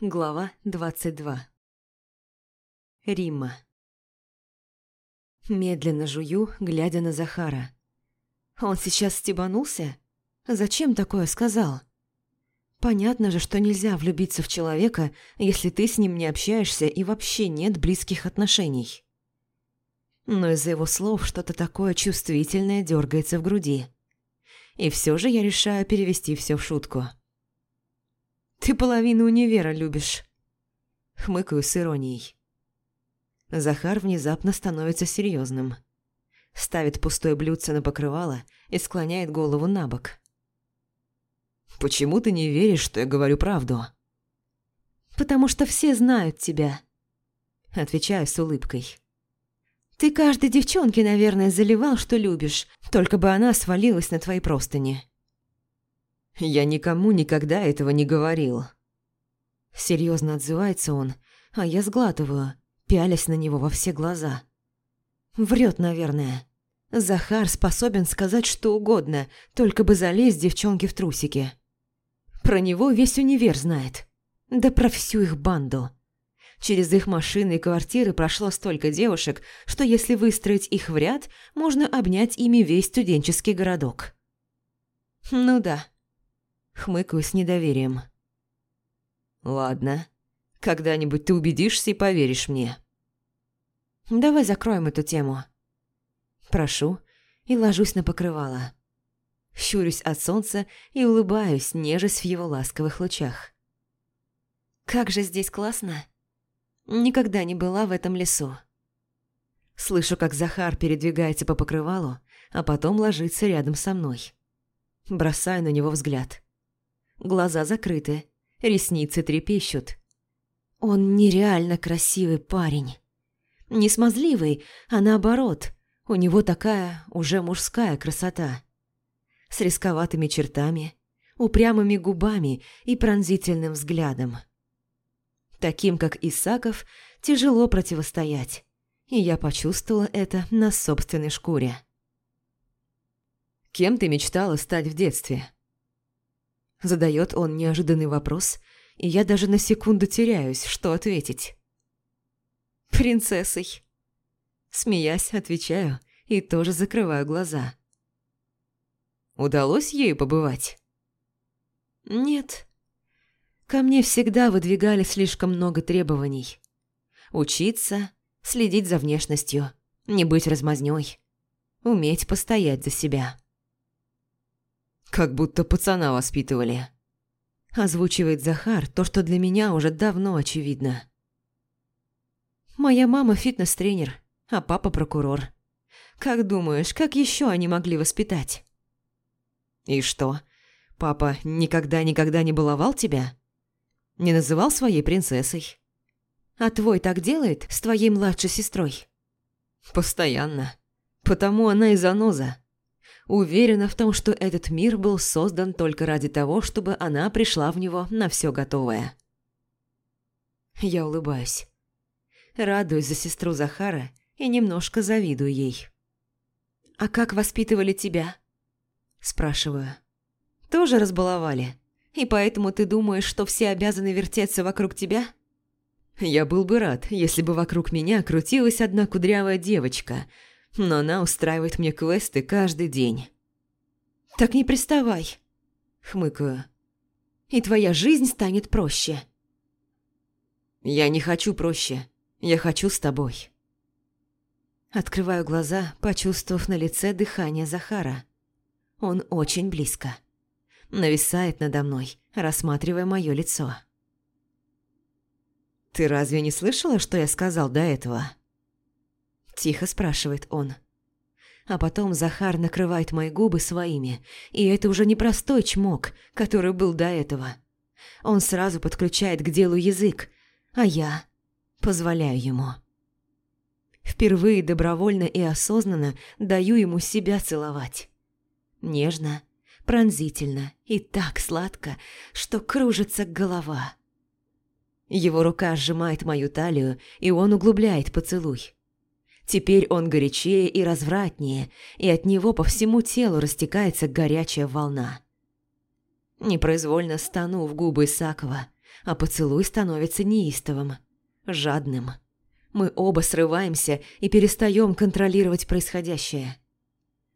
Глава 22 Римма Медленно жую, глядя на Захара. Он сейчас стебанулся? Зачем такое сказал? Понятно же, что нельзя влюбиться в человека, если ты с ним не общаешься и вообще нет близких отношений. Но из-за его слов что-то такое чувствительное дергается в груди. И все же я решаю перевести все в шутку. Ты половину универа любишь. Хмыкаю с иронией. Захар внезапно становится серьезным. Ставит пустое блюдце на покрывало и склоняет голову на бок. «Почему ты не веришь, что я говорю правду?» «Потому что все знают тебя», — отвечаю с улыбкой. «Ты каждой девчонке, наверное, заливал, что любишь, только бы она свалилась на твои простыни». Я никому никогда этого не говорил. Серьезно отзывается он, а я сглатываю, пялясь на него во все глаза. Врет, наверное. Захар способен сказать что угодно, только бы залезть девчонке в трусики. Про него весь универ знает. Да про всю их банду. Через их машины и квартиры прошло столько девушек, что если выстроить их в ряд, можно обнять ими весь студенческий городок. Ну да, Хмыкаю с недоверием. «Ладно. Когда-нибудь ты убедишься и поверишь мне». «Давай закроем эту тему». Прошу и ложусь на покрывало. Щурюсь от солнца и улыбаюсь, нежесть в его ласковых лучах. «Как же здесь классно!» Никогда не была в этом лесу. Слышу, как Захар передвигается по покрывалу, а потом ложится рядом со мной. Бросаю на него взгляд глаза закрыты, ресницы трепещут. Он нереально красивый парень. Не смазливый, а наоборот, у него такая уже мужская красота. С рисковатыми чертами, упрямыми губами и пронзительным взглядом. Таким, как Исаков, тяжело противостоять, и я почувствовала это на собственной шкуре. «Кем ты мечтала стать в детстве?» Задает он неожиданный вопрос, и я даже на секунду теряюсь, что ответить. «Принцессой». Смеясь, отвечаю и тоже закрываю глаза. «Удалось ею побывать?» «Нет. Ко мне всегда выдвигали слишком много требований. Учиться, следить за внешностью, не быть размазнёй, уметь постоять за себя». Как будто пацана воспитывали. Озвучивает Захар то, что для меня уже давно очевидно. Моя мама фитнес-тренер, а папа прокурор. Как думаешь, как еще они могли воспитать? И что, папа никогда-никогда не баловал тебя? Не называл своей принцессой? А твой так делает с твоей младшей сестрой? Постоянно. Потому она и заноза. Уверена в том, что этот мир был создан только ради того, чтобы она пришла в него на все готовое. Я улыбаюсь. Радуюсь за сестру Захара и немножко завидую ей. «А как воспитывали тебя?» Спрашиваю. «Тоже разбаловали? И поэтому ты думаешь, что все обязаны вертеться вокруг тебя?» Я был бы рад, если бы вокруг меня крутилась одна кудрявая девочка – но она устраивает мне квесты каждый день. «Так не приставай», — хмыкаю. «И твоя жизнь станет проще». «Я не хочу проще. Я хочу с тобой». Открываю глаза, почувствовав на лице дыхание Захара. Он очень близко. Нависает надо мной, рассматривая мое лицо. «Ты разве не слышала, что я сказал до этого?» Тихо спрашивает он. А потом Захар накрывает мои губы своими, и это уже не простой чмок, который был до этого. Он сразу подключает к делу язык, а я позволяю ему. Впервые добровольно и осознанно даю ему себя целовать. Нежно, пронзительно и так сладко, что кружится голова. Его рука сжимает мою талию, и он углубляет поцелуй. Теперь он горячее и развратнее, и от него по всему телу растекается горячая волна. Непроизвольно стану в губы Исакова, а поцелуй становится неистовым, жадным. Мы оба срываемся и перестаем контролировать происходящее.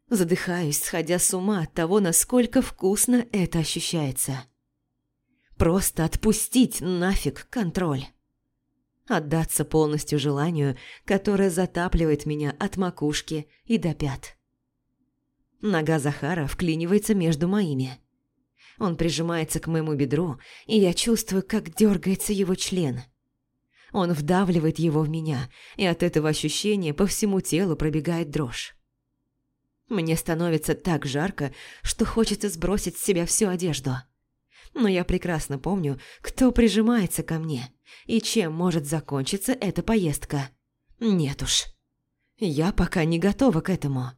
Задыхаюсь, сходя с ума от того, насколько вкусно это ощущается. Просто отпустить нафиг контроль. Отдаться полностью желанию, которое затапливает меня от макушки и до пят. Нога Захара вклинивается между моими. Он прижимается к моему бедру, и я чувствую, как дергается его член. Он вдавливает его в меня, и от этого ощущения по всему телу пробегает дрожь. Мне становится так жарко, что хочется сбросить с себя всю одежду. Но я прекрасно помню, кто прижимается ко мне и чем может закончиться эта поездка. Нет уж. Я пока не готова к этому.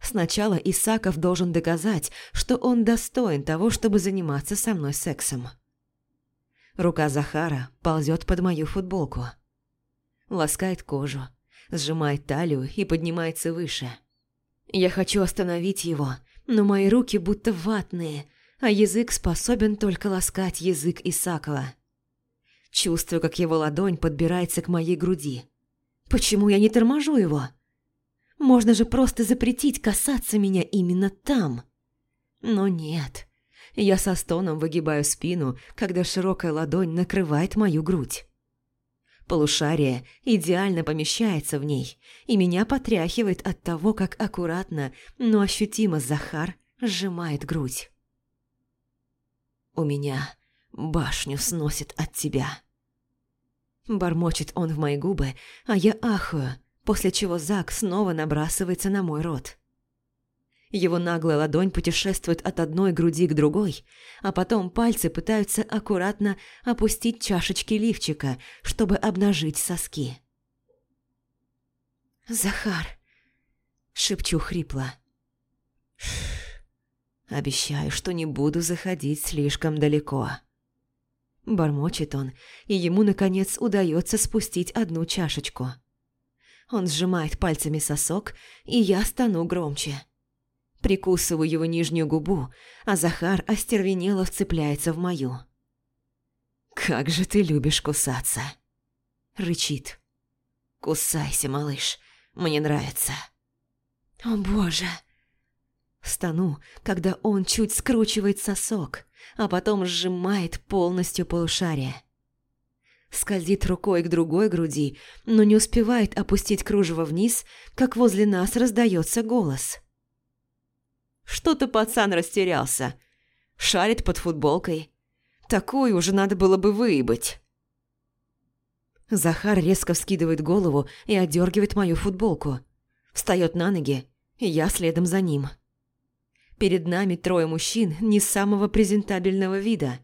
Сначала Исаков должен доказать, что он достоин того, чтобы заниматься со мной сексом. Рука Захара ползет под мою футболку. Ласкает кожу, сжимает талию и поднимается выше – я хочу остановить его, но мои руки будто ватные, а язык способен только ласкать язык Исакова. Чувствую, как его ладонь подбирается к моей груди. Почему я не торможу его? Можно же просто запретить касаться меня именно там. Но нет. Я со стоном выгибаю спину, когда широкая ладонь накрывает мою грудь. Полушарие идеально помещается в ней, и меня потряхивает от того, как аккуратно, но ощутимо Захар сжимает грудь. «У меня башню сносит от тебя». Бормочет он в мои губы, а я ахаю, после чего Зак снова набрасывается на мой рот. Его наглая ладонь путешествует от одной груди к другой, а потом пальцы пытаются аккуратно опустить чашечки лифчика, чтобы обнажить соски. «Захар!» – шепчу хрипло. «Обещаю, что не буду заходить слишком далеко». Бормочет он, и ему, наконец, удается спустить одну чашечку. Он сжимает пальцами сосок, и я стану громче. Прикусываю его нижнюю губу, а Захар остервенело вцепляется в мою. «Как же ты любишь кусаться!» Рычит. «Кусайся, малыш, мне нравится». «О боже!» Стану, когда он чуть скручивает сосок, а потом сжимает полностью полушарие. Скользит рукой к другой груди, но не успевает опустить кружево вниз, как возле нас раздается голос. Что-то пацан растерялся. Шарит под футболкой. Такую уже надо было бы выебать. Захар резко вскидывает голову и одергивает мою футболку. Встает на ноги, и я следом за ним. Перед нами трое мужчин не самого презентабельного вида.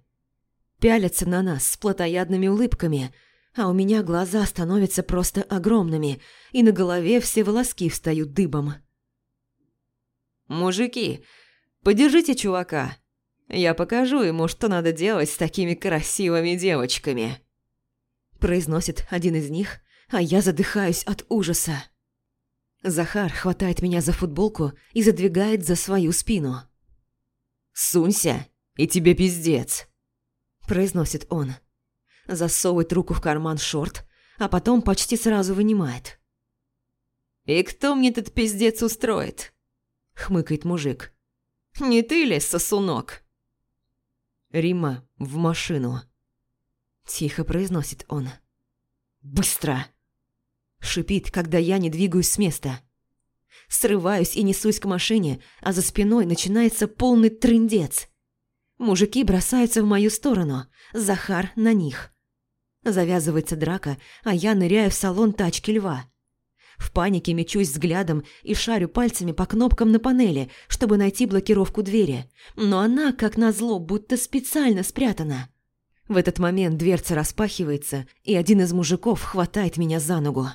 Пялятся на нас с плотоядными улыбками, а у меня глаза становятся просто огромными, и на голове все волоски встают дыбом. «Мужики, подержите чувака. Я покажу ему, что надо делать с такими красивыми девочками». Произносит один из них, а я задыхаюсь от ужаса. Захар хватает меня за футболку и задвигает за свою спину. «Сунься, и тебе пиздец», – произносит он. Засовывает руку в карман шорт, а потом почти сразу вынимает. «И кто мне этот пиздец устроит?» хмыкает мужик. «Не ты ли, сосунок?» «Рима, в машину!» Тихо произносит он. «Быстро!» Шипит, когда я не двигаюсь с места. Срываюсь и несусь к машине, а за спиной начинается полный трындец. Мужики бросаются в мою сторону, Захар на них. Завязывается драка, а я ныряю в салон тачки льва. В панике мечусь взглядом и шарю пальцами по кнопкам на панели, чтобы найти блокировку двери. Но она, как назло, будто специально спрятана. В этот момент дверца распахивается, и один из мужиков хватает меня за ногу.